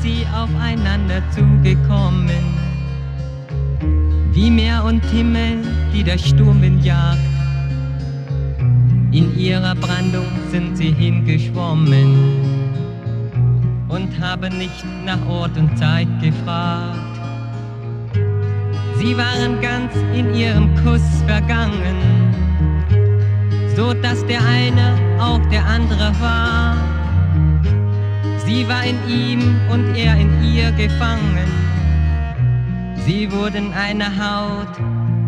sie aufeinander zugekommen. Wie Meer und Himmel, die der Sturmwind jagt. In ihrer Brandung sind sie hingeschwommen und haben nicht nach Ort und Zeit gefragt. Sie waren ganz in ihrem Kuss vergangen, so dass der eine auch der andere war. Sie war in ihm und er in ihr gefangen. Sie wurden eine Haut,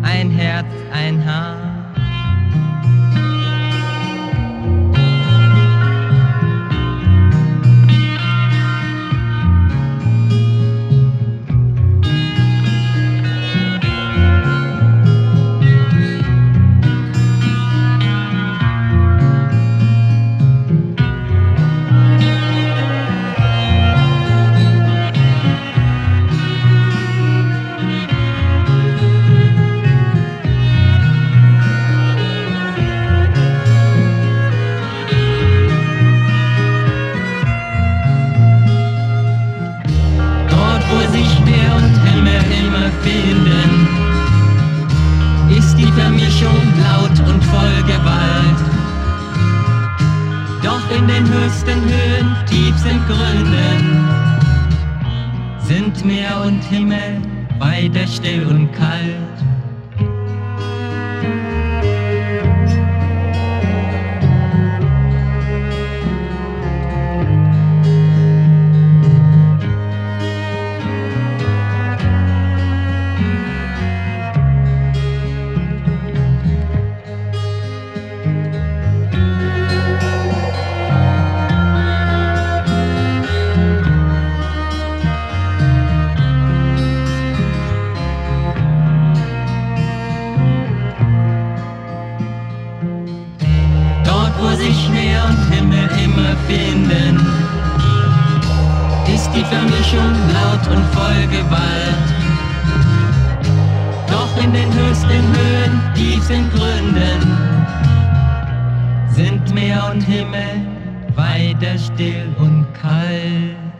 ein Herz, ein Haar. In den höchsten Höhen, tiefsten Gründen, sind Meer und Himmel weiter still und kalt. Meer und Himmel immer finden, ist die Vermischung laut und voll Gewalt. Doch in den höchsten Höhen, tiefen Gründen, sind Meer und Himmel weiter still und kalt.